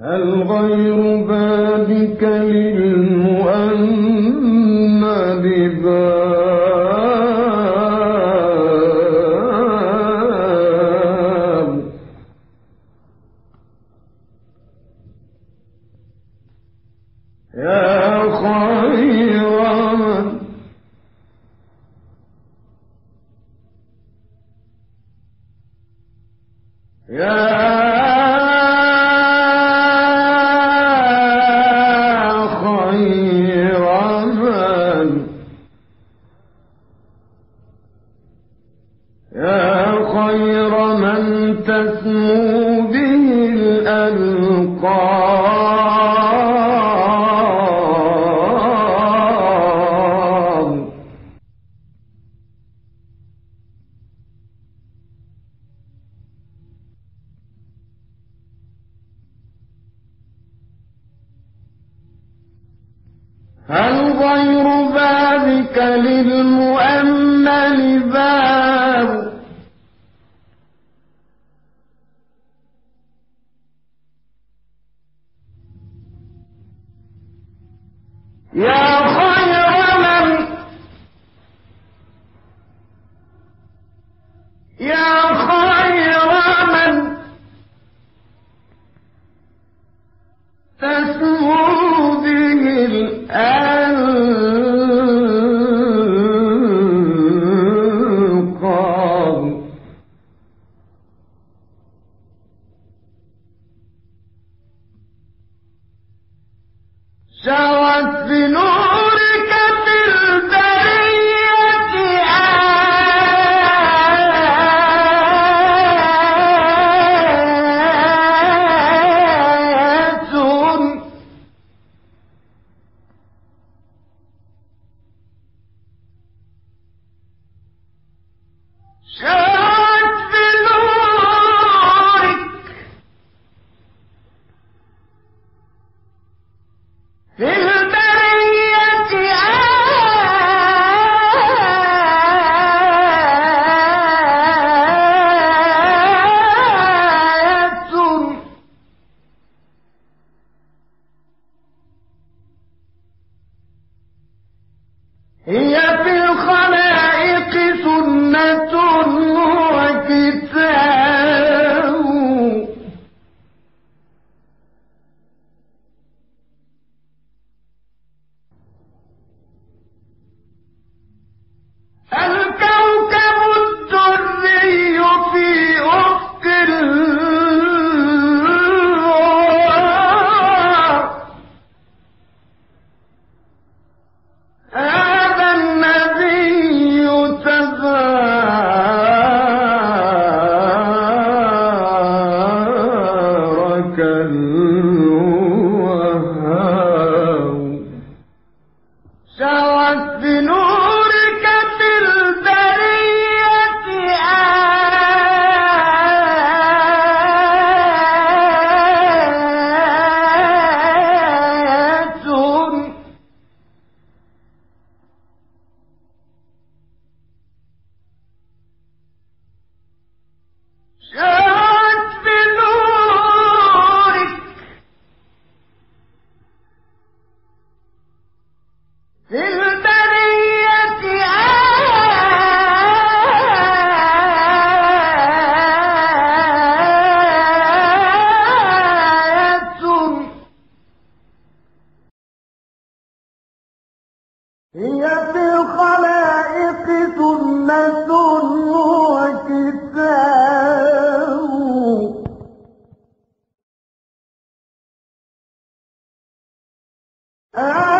هل غير بابك للمؤمن باب؟ يا خير من يا خير من تسمو به الألقاب. بابك للمؤمن باب. يا سوت هي هي في الخلائق سنة وكتاب. آه.